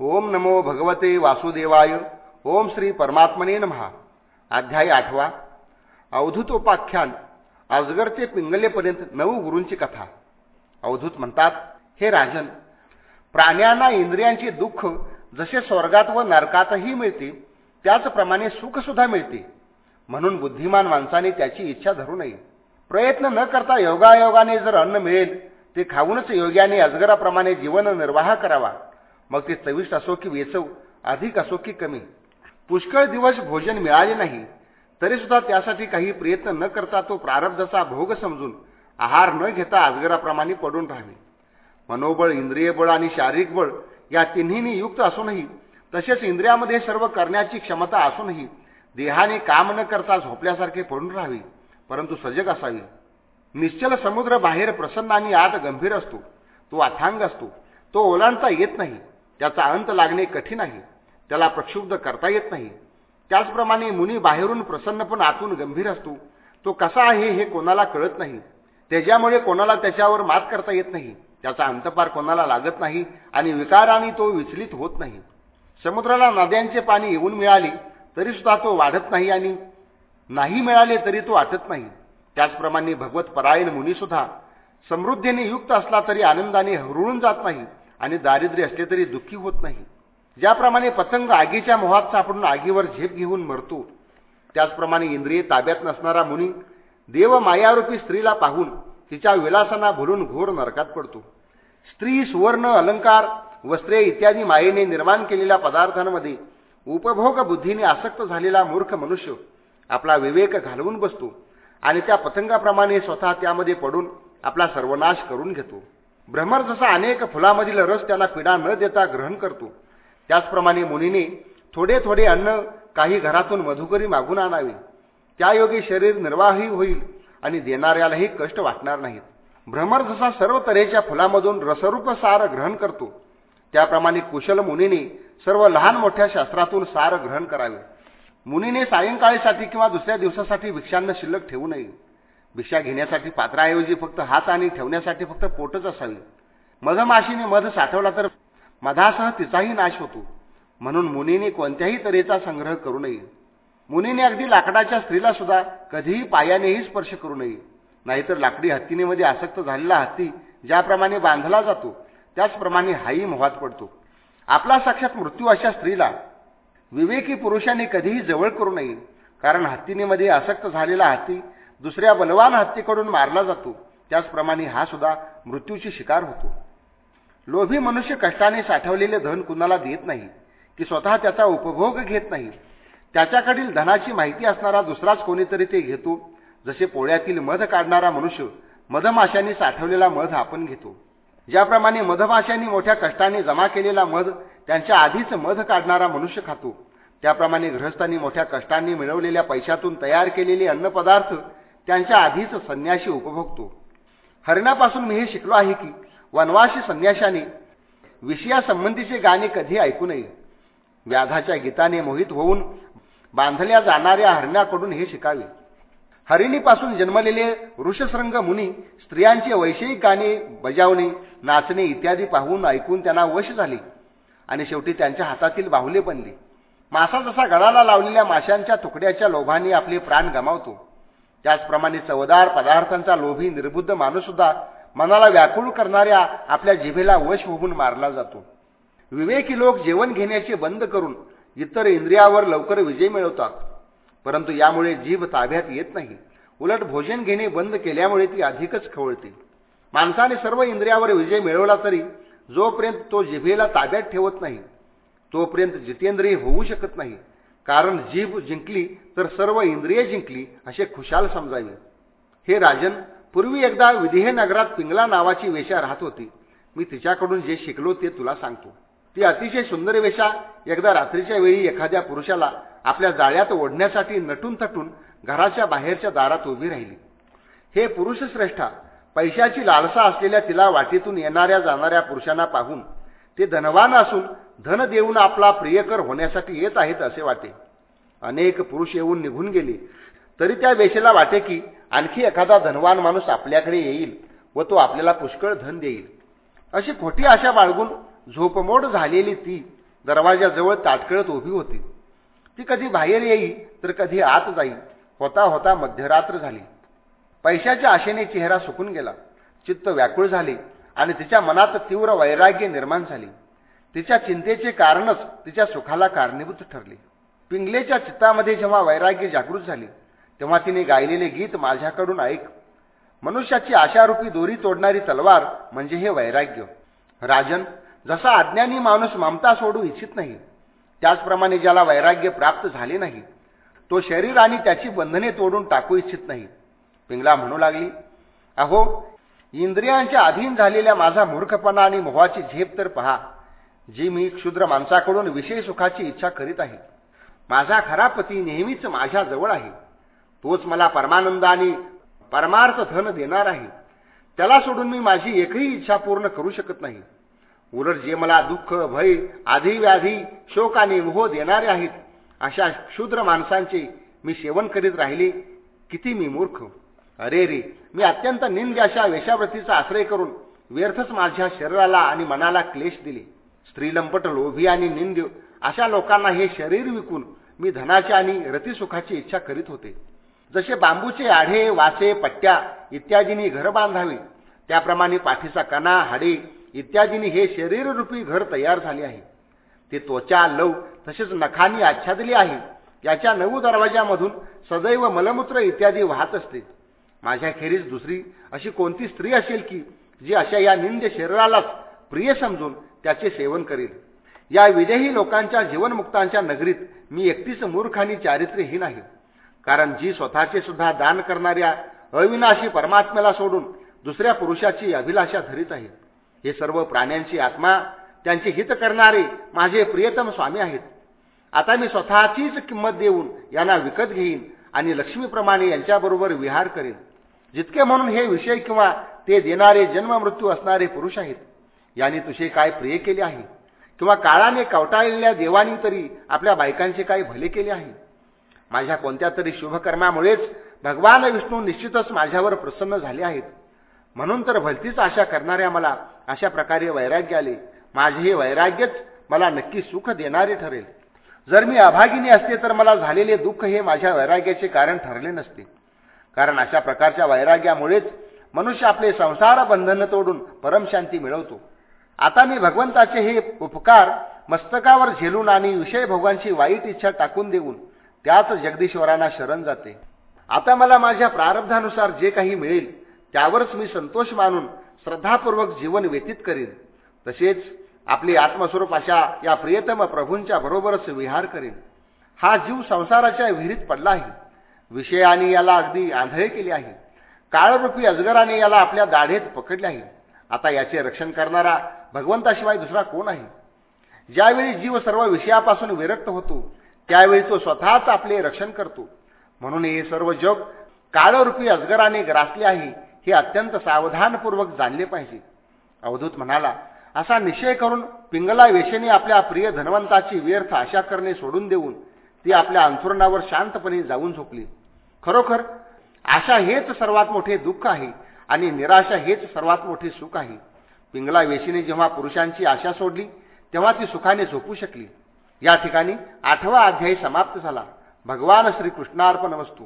ओम नमो भगवते वासुदेवाय ओम श्री परमात्मने महा अध्याय आठवा. अवधूतोपाख्यान अजगर ते पिंगलेपर्यंत नऊ गुरूंची कथा. अवधूत म्हणतात हे राजन प्राण्यांना इंद्रियांचे दुःख जसे स्वर्गात व नरकातही मिळते त्याचप्रमाणे सुखसुद्धा मिळते. म्हणून बुद्धिमान माणसाने त्याची इच्छा धरू नये. प्रयत्न न करता योगायोगाने जर अन्न मिळेल ते खाऊनच योग्याने अजगराप्रमाणे जीवन निर्वाह करावा. मग ते चविष्ट असो की वेचव अधिक असो की कमी. पुष्कळ दिवस भोजन मिळाले नाही तरी सुद्धा त्यासाठी काही प्रयत्न न करता तो प्रारब्धचा भोग समजून आहार न घेता अजगराप्रमाणे पडून राहावे मनोबळ इंद्रिय बळ आणि शारीरिक बळ या तिन्हींनी युक्त असूनही तसेच इंद्रियामध्ये सर्व करण्याची क्षमता असूनही देहाने काम न करता झोपल्यासारखे पडून राहावे परंतु सजग असावी. निश्चल समुद्र बाहेर प्रसन्न आणि आत गंभीर असतो तो अथांग असतो तो ओलांडता येत नाही. त्याचा अंत लागणे कठीण आहे. त्याला प्रक्षुब्ध करता येत नाही. त्याचप्रमाणे मुनी बाहेरून प्रसन्न पण आतून गंभीर असतो. तो कसा आहे हे कोणाला कळत नाही. त्याच्यामुळे कोणाला त्याच्यावर मात करता येत नाही. त्याचा अंतपार कोणाला लागत नाही आणि विकाराने तो विचलित होत नाही. समुद्राला नद्यांचे पाणी येऊन मिळाले तरी सुद्धा तो वाढत नाही आणि नाही मिळाले तरी तो आटत नाही. त्याचप्रमाणे भगवत परायण मुनीसुद्धा समृद्धीने युक्त असला तरी आनंदाने हरळून जात नाही. आणि दारिद्र्य असले तरी दुःखी होत नाही. ज्याप्रमाणे पतंग आगीच्या मोहात सापडून आगीवर झेप घेऊन मरतो त्याचप्रमाणे इंद्रिय ताब्यात नसणारा मुनी देव मायारूपी स्त्रीला पाहून तिच्या विलासांना भरून घोर नरकात पडतो. स्त्री सुवर्ण अलंकार वस्त्रे इत्यादी मायेने निर्माण केलेल्या पदार्थांमध्ये उपभोग बुद्धीने आसक्त झालेला मूर्ख मनुष्य आपला विवेक घालवून बसतो आणि त्या पतंगाप्रमाणे स्वतः त्यामध्ये पडून आपला सर्वनाश करून घेतो. भ्रमर जसा अनेक फुलामधील रस त्याला पिडा न देता ग्रहण करतो. त्याचप्रमाणे मुनीने थोडे थोडे अन्न काही घरातून मधुकरी मागून आणावे. त्यायोगे शरीर निर्वाही होईल आणि देणाऱ्यालाही कष्ट वाटणार नाहीत. भ्रमर जसा सर्व तऱ्हेच्या फुलामधून रसरूप सार ग्रहण करतो त्याप्रमाणे कुशल मुनीने सर्व लहान मोठ्या शास्त्रातून सार ग्रहण करावे. मुनीने सायंकाळीसाठी किंवा दुसऱ्या दिवसासाठी भिक्षांना शिल्लक ठेवू नये. भिक्षा घेण्यासाठी पात्राऐवजी फक्त हात आणि ठेवण्यासाठी फक्त पोटच असावी. मधमाशीने मध साठवला तर मधासह तिचाही नाश होतो. म्हणून मुनीने कोणत्याही तऱ्हेचा संग्रह करू नये. मुनीने अगदी लाकडाच्या स्त्रीला सुद्धा कधीही पायानेही स्पर्श करू नये. नाहीतर लाकडी हत्तीनेमध्ये आसक्त झालेला हत्ती ज्याप्रमाणे बांधला जातो त्याचप्रमाणे हाही मोहात पडतो. आपला साक्षात मृत्यू अशा स्त्रीला विवेकी पुरुषाने कधीही जवळ करू नये. कारण हत्तीनेमध्ये आसक्त झालेला हत्ती दुसऱ्या बलवान हत्तीकडून मारला जातो. त्याचप्रमाणे हा सुद्धा मृत्यूची शिकार होतो. लोभी मनुष्य कष्टाने साठवलेले धन कुणाला देत नाही की स्वतः त्याचा उपभोग घेत नाही. त्याच्याकडील धनाची माहिती असणारा दुसराच कोणीतरी ते घेतो जसे पोळ्यातील मध काढणारा मनुष्य मधमाशांनी साठवलेला मध आपण घेतो. ज्याप्रमाणे मधमाशांनी मोठ्या कष्टाने जमा केलेला मध त्यांच्या आधीच मध काढणारा मनुष्य खातो त्याप्रमाणे गृहस्थांनी मोठ्या कष्टांनी मिळवलेल्या पैशातून तयार केलेले अन्नपदार्थ त्यांच्या आधीच संन्याशी उपभोगतो. हरिणापासून मी हे शिकलो आहे की वनवासी संन्याशाने विषयासंबंधीचे गाणे कधी ऐकू नये. व्याधाच्या गीताने मोहित होऊन बांधल्या जाणाऱ्या हरिणाकडून हे शिकावे. हरिणीपासून जन्मलेले ऋषशृंग मुनी स्त्रियांचे वैषयिक गाणे बजावणे नाचणे इत्यादी पाहून ऐकून त्यांना वश झाले आणि शेवटी त्यांच्या हातातील बाहुले बनले. मासा जसा गळाला लावलेल्या माशांच्या तुकड्याच्या लोभाने आपले प्राण गमावतो. त्याचप्रमाणे चवदार पदार्थांचा लोभी निर्बुद्ध माणूससुद्धा मनाला व्याकुळ करणाऱ्या आपल्या जिभेला वश होऊन मारला जातो. विवेकी लोक जेवण घेण्याचे बंद करून इतर इंद्रियावर लवकर विजय मिळवतात. परंतु यामुळे जीभ ताब्यात येत नाही. उलट भोजन घेणे बंद केल्यामुळे ती अधिकच खवळते. माणसाने सर्व इंद्रियावर विजय मिळवला तरी जोपर्यंत तो जिभेला ताब्यात ठेवत नाही तोपर्यंत जितेंद्रिय होऊ शकत नाही. कारण जीभ जिंकली तर सर्व इंद्रिय जिंकली असे खुशाल समजावे. हे राजन पूर्वी एकदा विदेह नगरात पिंगला नावाची वेशा राहत होती. मी तिच्याकडून जे शिकलो ते तुला सांगतो. ती अतिशय सुंदर वेशा एकदा रात्रीच्या वेळी एखाद्या पुरुषाला आपल्या जाळ्यात ओढण्यासाठी नटून थटून घराच्या बाहेरच्या दारात उभी राहिली. हे पुरुषश्रेष्ठा पैशाची लालसा असलेल्या तिला वाटेतून येणाऱ्या जाणाऱ्या पुरुषांना पाहून ते धनवान असून धन देऊन आपला प्रियकर होण्यासाठी येत आहेत असे वाटे. अनेक पुरुष येऊन निघून गेले. तरी त्या वेशेला वाटे की आणखी एखादा धनवान माणूस आपल्याकडे येईल व तो आपल्याला पुष्कळ धन देईल. अशी खोटी आशा बाळगून झोपमोड झालेली ती दरवाजाजवळ ताटकळत उभी होती. ती कधी बाहेर येई तर कधी आत जाई होता होता मध्यरात्र झाली. पैशाच्या आशेने चेहरा सुकून गेला. चित्त व्याकुळ झाले. आणि तिच्या मनात तीव्र वैराग्य निर्माण झाली. तिच्या चिंतेचे कारणच तिच्या सुखाला कारणीभूत ठरले. पिंगलेच्या चित्तामध्ये जेव्हा वैराग्य जागृत झाली तेव्हा तिने गायलेले गीत माझ्याकडून ऐक. मनुष्याची आशारूपी दोरी तोडणारी तलवार म्हणजे हे वैराग्य. राजन जसा अज्ञानी माणूस ममता सोडू इच्छित नाही त्याचप्रमाणे ज्याला वैराग्य प्राप्त झाले नाही तो शरीर आणि त्याची बंधने तोडून टाकू इच्छित नाही. पिंगला म्हणू लागली अहो इंद्रियांच्या अधीन झालेल्या माझा मूर्खपणा आणि मोहाची झेप तर पहा जी मी क्षुद्र माणसाकडून विषय सुखाची इच्छा करीत आहे. माझा खरा पती नेहमीच माझ्याजवळ आहे. तोच मला परमानंद आणि परमार्थ धन देणार आहे. त्याला सोडून मी माझी एकही इच्छा पूर्ण करू शकत नाही. उलट जे मला दुःख भय आधी व्याधी शोक आणि मोह देणारे आहेत अशा क्षुद्र माणसांचे मी सेवन करीत राहिले किती मी मूर्ख. अरे रे मी अत्यंत निंद अशा वेशावृत्तीचा आश्रय करून व्यर्थच माझ्या शरीराला आणि मनाला क्लेश दिले. स्त्रीलंपट लोभी आणि निंद अशा लोकांना हे शरीर विकून मी धनाची आणि रतिसुखाची इच्छा करीत होते. जसे बांबूचे आढे वासे पट्ट्या इत्यादींनी घर बांधावे त्याप्रमाणे पाठीचा कणा हाडे इत्यादींनी हे शरीररूपी घर तयार झाले आहे. ते त्वचा लव तसेच नखांनी आच्छादले आहे. याच्या नऊ दरवाजामधून सदैव मलमूत्र इत्यादी वाहत असते. माझ्याखेरीज दुसरी अशी कोणती स्त्री असेल की जी अशा या निंद शरीरालाच प्रिय समजून त्याचे सेवन करील? या विदेही लोकांच्या जीवनमुक्तांच्या नगरीत मी एकटीच मूर्ख आणि चारित्र्यहीन आहे. कारण जी स्वतःचे सुद्धा दान करणाऱ्या अविनाशी परमात्म्याला सोडून दुसऱ्या पुरुषाची अभिलाषा धरीत आहे. हे सर्व प्राण्यांची आत्मा त्यांचे हित करणारे माझे प्रियतम स्वामी आहेत. आता मी स्वतःचीच किंमत देऊन यांना विकत घेईन आणि लक्ष्मीप्रमाणे यांच्याबरोबर विहार करेन. जितके म्हणून हे विषय किंवा ते देणारे जन्म मृत्यू असणारे पुरुष आहेत. याने तुझे काय प्रिय केले आहे? किंवा काळाने कवटाळलेल्या देवानी तरी आपल्या बायकांचे काय भले केले आहे? माझ्या कोणत्या तरी शुभकर्मामुळेच भगवान विष्णू निश्चितच माझ्यावर प्रसन्न झाले आहेत. म्हणून तर भलतीच आशा करणाऱ्या मला अशा प्रकारे वैराग्य आले. माझे हे वैराग्यच मला नक्की सुख देणारे ठरेल. जर मी अभागिनी असते तर मला झालेले दुःख हे माझ्या वैराग्याचे कारण ठरले नसते. कारण अशा प्रकारच्या वैराग्यामुळेच मनुष्य आपले संसार बंधन तोडून परमशांती मिळवतो. आता मी भगवंताचे हे उपकार मस्तकावर झेलून आणि विषय भोगांची वाईट इच्छा टाकून देऊन त्याच जगदीश्वरांना शरण जाते. आता मला माझ्या प्रारब्धानुसार जे काही मिळेल त्यावरच मी संतोष मानून श्रद्धापूर्वक जीवन व्यतीत करीन. तसेच आपले आत्मस्वरूप अशा या प्रियतम प्रभूंच्या बरोबरच विहार करेन. हा जीव संसाराच्या विहिरीत पडला आहे. विषयाने याला अगदी आंधळे केले आहे. काळरूपी अजगराने याला आपल्या दाढेत पकडले आहे. आता याचे रक्षण करणारा भगवंताशिवाय दुसरा कोण आहे? ज्यावेळी जीव सर्व विषयापासून विरक्त होतो त्यावेळी तो स्वतःच आपले रक्षण करतो. म्हणून हे सर्व जग काळरूपी अजगराने ग्रासले आहे हे अत्यंत सावधानपूर्वक जाणले पाहिजे. अवधूत म्हणाला असा निश्चय करून पिंगला वेशेने आपल्या प्रिय धनवंताची व्यर्थ आशा करणे सोडून देऊन ती आपल्या अंथुरणावर शांतपणे जाऊन झोपली. खरोखर आशा हेच सर्वात मोठे दुःख आहे आणि निराशा हेच सर्वात मोठे सुख आहे. पिंगला वेशीने जेव्हा पुरुषांची आशा सोडली तेव्हा ती सुखाने झोपू शकली. या ठिकाणी आठवा अध्यायी समाप्त झाला. भगवान श्रीकृष्णार्पण वस्तू